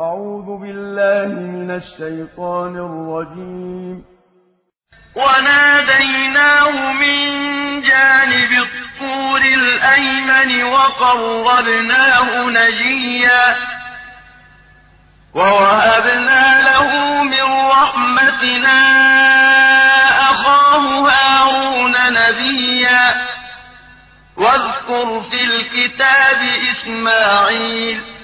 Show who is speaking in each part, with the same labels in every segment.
Speaker 1: أعوذ بالله من الشيطان الرجيم.
Speaker 2: وناديناه من جانب الطور الأيمن وقربناه نجيا. ووهبنا له من رحمتنا أخاه هارون نبيا. واذكر في الكتاب إسماعيل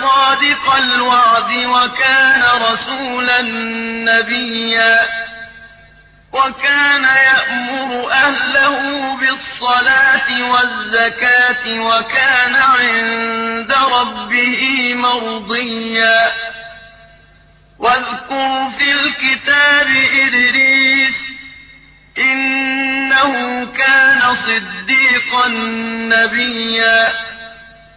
Speaker 2: صادق الوعد وكان رسولا نبيا وكان يأمر أهله بالصلاة والزكاة وكان عند ربه مرضيا واذكر في الكتاب إدريس إنه كان صديقا نبيا